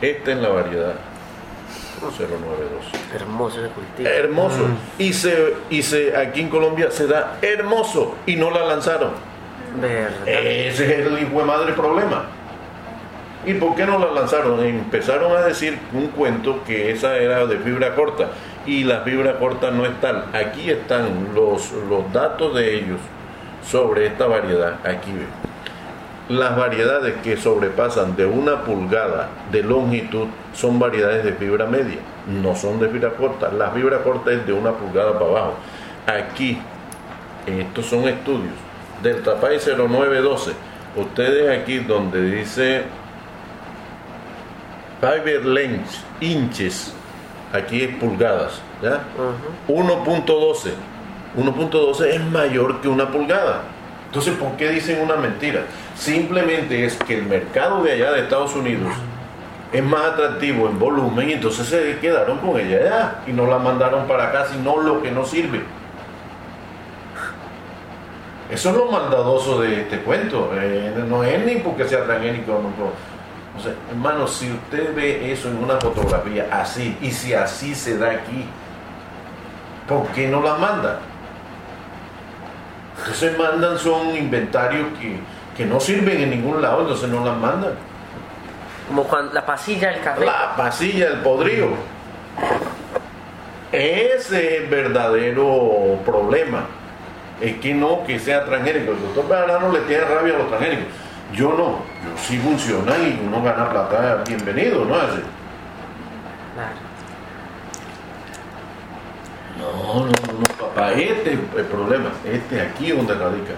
Esta es la variedad 0912. Hermoso ese cultivo. Hermoso. Y, se, y se, aquí en Colombia se da hermoso y no la lanzaron. Verdad. Ese es el hijo de madre problema. ¿Y por qué no la lanzaron? Empezaron a decir un cuento que esa era de fibra corta y la fibra corta no es tal. Aquí están los, los datos de ellos sobre esta variedad. Aquí ven. Las variedades que sobrepasan de una pulgada de longitud son variedades de fibra media, no son de fibra corta. La fibra corta es de una pulgada para abajo. Aquí, estos son estudios del Tapay 0912. Ustedes aquí donde dice fiber length, inches, aquí es pulgadas, ¿ya? 1.12. 1.12 es mayor que una pulgada. Entonces, ¿por qué dicen una mentira? Simplemente es que el mercado de allá de Estados Unidos es más atractivo en volumen y entonces se quedaron con ella allá y no la mandaron para acá, sino lo que no sirve. Eso es lo maldadoso de este cuento. Eh, no es ni porque sea transgénico. No, no. O sea, hermano, si usted ve eso en una fotografía así, y si así se da aquí, ¿por qué no la manda? Entonces mandan son inventarios que, que no sirven en ningún lado, entonces no las mandan. Como cuando la pasilla del café. La pasilla, el podrido. Ese es el verdadero problema. Es que no que sea transgénico. El doctor Bejarano le tiene rabia a los transgénicos. Yo no. Yo sí funciona y uno gana plata, bienvenido, ¿no? Así. Claro. No, no, no, papá. Este problema. Este aquí donde radica.